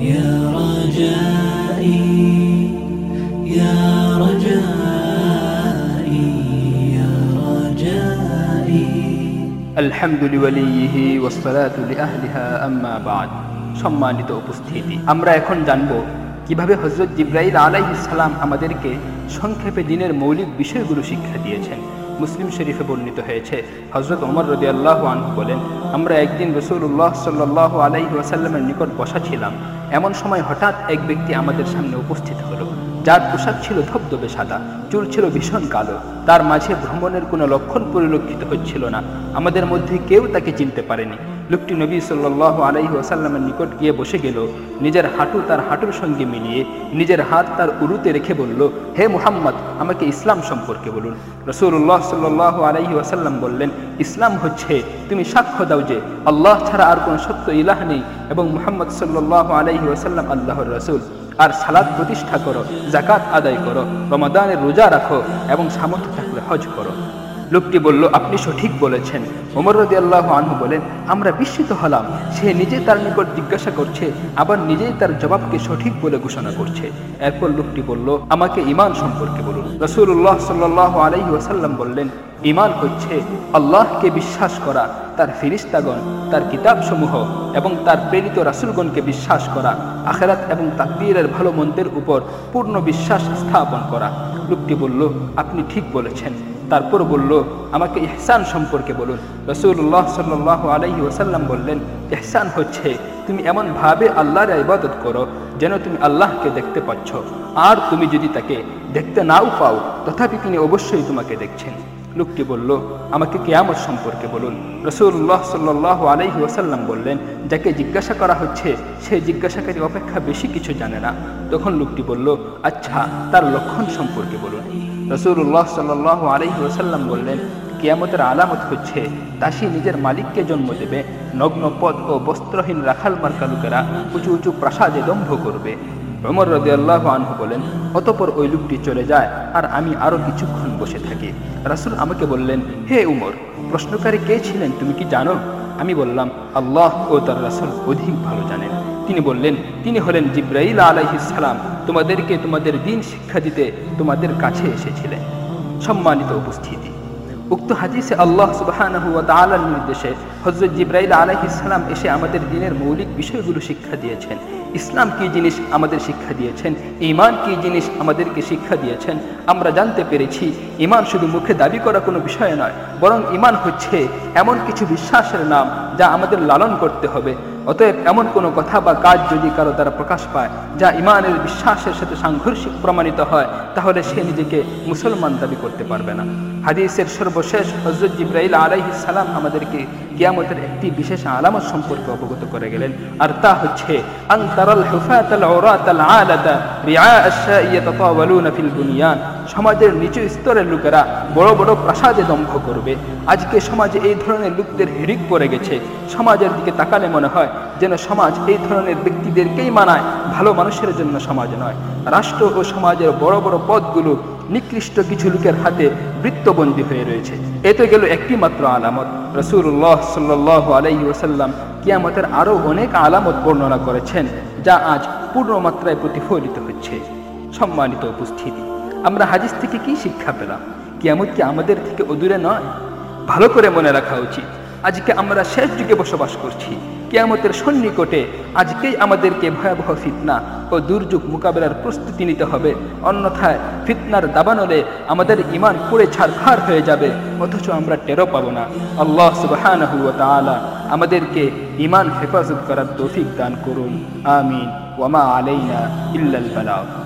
يا رجائي يا رجائي يا رجائي الحمد لوليه والصلاة لأهلها أما بعد সম্মানিত উপস্থিতি আমরা এখন জানব কিভাবে হজরত জিব্রাইল আলাইহিস সালাম আমাদেরকে সংক্ষেপে দিনের মৌলিক বিষয়গুলো শিক্ষা দিয়েছেন মুসলিম শরীফে বর্ণিত হয়েছে হজরত ওমর রদি আল্লাহ আনহু বলেন আমরা একদিন রসুল্লাহ সাল্লাহ আলাইহি ওয়াসাল্লামের নিকট বসা ছিলাম এমন সময় হঠাৎ এক ব্যক্তি আমাদের সামনে উপস্থিত হল। যার পোশাক ছিল ধবধবে সাদা, চুল ছিল ভীষণ কালো। তার মাঝে ভ্রমণের কোনো লক্ষণ পরিলক্ষিত হচ্ছিল না। আমাদের মধ্যে কেউ তাকে চিনতে পারেনি। লোকটি নবী সাল্লাহ আলাইহি ওয়াসাল্লামের নিকট গিয়ে বসে গেল। নিজের হাঁটু তার হাঁটুর সঙ্গে মিলিয়ে নিজের হাত তার উরুতে রেখে বলল, হে মুহাম্মদ, আমাকে ইসলাম সম্পর্কে বলুন। রসুল্লাহ সাল্লাহ আলাইহি ওয়াসাল্লাম বললেন, ইসলাম হচ্ছে, তুমি সাক্ষ্য দাও যে আল্লাহ ছাড়া আর কোনো সত্য ইলাহ নেই এবং মুহাম্মদ সাল্লাহ আলাইহি ওয়াসাল্লাম আল্লাহর রসুল। আর সালাদ প্রতিষ্ঠা করো জাকাত আদায় করো, রমাদানের রোজা রাখো এবং সামর্থ্য থাকলে হজ করো। লোকটি বলল, আপনি সঠিক বলেছেন। ওমর রদি আল্লাহ আনহু বলেন, আমরা বিস্মিত হলাম। সে নিজে তার নিকট জিজ্ঞাসা করছে, আবার নিজেই তার জবাবকে সঠিক বলে ঘোষণা করছে। এরপর লোকটি বলল, আমাকে ইমান সম্পর্কে বলুন। রসুল্লাহ সাল্লাহ আলহি ওয়াসাল্লাম বললেন ইমান হচ্ছে আল্লাহকে বিশ্বাস করা, তার ফিরিস্তাগণ তার কিতাবসমূহ এবং তার প্রেরিত রাসুলগণকে বিশ্বাস করা, আখেরাত এবং তাকবীরের ভালো মন্দের উপর পূর্ণ বিশ্বাস স্থাপন করা। লোকটি বলল, আপনি ঠিক বলেছেন। তারপর বলল, আমাকে ইহসান সম্পর্কে বলুন। রসুল্লাহ সাল্লাহ আলহি ওসাল্লাম বললেন, ইহসান হচ্ছে, তুমি এমনভাবে আল্লাহর ইবাদত করো যেন তুমি আল্লাহকে দেখতে পাচ্ছ। আর তুমি যদি তাকে দেখতে নাও পাও, তথাপি তিনি অবশ্যই তোমাকে দেখছেন। লোকটি বলল, আমাকে কেয়ামত সম্পর্কে বলুন। রসুল্লাহ সাল্লাহ আলহি ওসাল্লাম বললেন, যাকে জিজ্ঞাসা করা হচ্ছে, সে জিজ্ঞাসাকারী অপেক্ষা বেশি কিছু জানে না। তখন লোকটি বলল আচ্ছা তার লক্ষণ সম্পর্কে বলুন। রসুল্লাহ সাল্লাহ আলহি ওসাল্লাম বললেন, কেয়ামতের আলামত হচ্ছে, দাসী নিজের মালিককে জন্ম দেবে, নগ্ন পদ ও বস্ত্রহীন রাখাল মার্কা লোকেরা উঁচু উঁচু প্রাসাদে দম্ভ করবে। অমর রদি আল্লাহ আনহু বলেন, অতপর ওই লোকটি চলে যায় আর আমি আরও কিছুক্ষণ বসে থাকি। রাসুল আমাকে বললেন, হে উমর, প্রশ্নকারী কে ছিলেন তুমি কি জানো? আমি বললাম, আল্লাহ ও তার রাসুল অধিক ভালো জানেন। তিনি বললেন, তিনি হলেন জিব্রাইল আলাইহিসালাম তোমাদেরকে তোমাদের দিন শিক্ষা দিতে তোমাদের কাছে এসেছিলেন। সম্মানিত উপস্থিতি। উক্ত হাদিসে আল্লাহ সুবাহানহু ওয়া তাআলার নির্দেশে হযরত জিব্রাইল আলাইহিস সালাম এসে আমাদের দিনের মৌলিক বিষয়গুলো শিক্ষা দিয়েছেন। ইসলাম কি জিনিস আমাদের শিক্ষা দিয়েছেন? ইমান কি জিনিস আমাদেরকে শিক্ষা দিয়েছেন? আমরা জানতে পেরেছি ইমান শুধু মুখে দাবি করা কোনো বিষয় নয়, বরং ইমান হচ্ছে এমন কিছু বিশ্বাসের নাম যা আমাদের লালন করতে হবে। অতএব এমন কোনো কথা বা কাজ যদি কারও দ্বারা প্রকাশ পায়, যা ইমানের বিশ্বাসের সাথে সাংঘর্ষিক প্রমাণিত হয়, তাহলে সে নিজেকে মুসলমান দাবি করতে পারবে না। হাদিসের সর্বশেষ হজরত জিব্রাইল আলাইহি সালাম আমাদেরকে কিয়ামতের একটি বিশেষ আলামত সম্পর্কে অবগত করে গেলেন। আর তা হচ্ছে আনতারাল হুফাতাল আওরাতাল আলাতা রিআ আশ-শাই ইয়াতাতাওয়ালুনা ফিল বুনিয়ান সমাজের নিচু স্তরের লোকেরা বড় বড় প্রাসাদে দম্ভ করবে। আজকে সমাজে এই ধরনের লোকদের হিরিক পড়ে গেছে। সমাজের দিকে তাকালে মনে হয় যেন সমাজ এই ধরনের ব্যক্তিদেরকেই মানায়, ভালো মানুষের জন্য সমাজ নয়। রাষ্ট্র ও সমাজের বড় বড় পদগুলো নিকৃষ্ট কিছু লোকের হাতে বৃত্তবন্দী হয়ে রয়েছে। এতে গেল একটি মাত্র আলামত। রসুল্লাহ সাল্লাহ আলাই ওসাল্লাম কিয়ামতের আরও অনেক আলামত বর্ণনা করেছেন, যা আজ পূর্ণ মাত্রায় প্রতিফলিত হচ্ছে। সম্মানিত উপস্থিতি, আমরা হাদিস থেকে কি শিক্ষা পেলাম? কিয়ামত কি আমাদের থেকে অদূরে নয়? ভালো করে মনে রাখা উচিত, আজকে আমরা শেষ যুগে বসবাস করছি। কেয়ামতের সন্নিকটে আজকেই আমাদেরকে ভয়াবহ ফিতনা ও দুর্যোগ মোকাবেলার প্রস্তুতি নিতে হবে। অন্যথায় ফিতনার দাবানলে আমাদের ইমান পুড়ে ছাড়খাড় হয়ে যাবে, অথচ আমরা টেরো পাবো না। আল্লাহ তাআলা আমাদেরকে ইমান হেফাজত করার তৌফিক দান করুন। আমিন। ওয়ামা আলাইনা ইল্লাল বালাগ।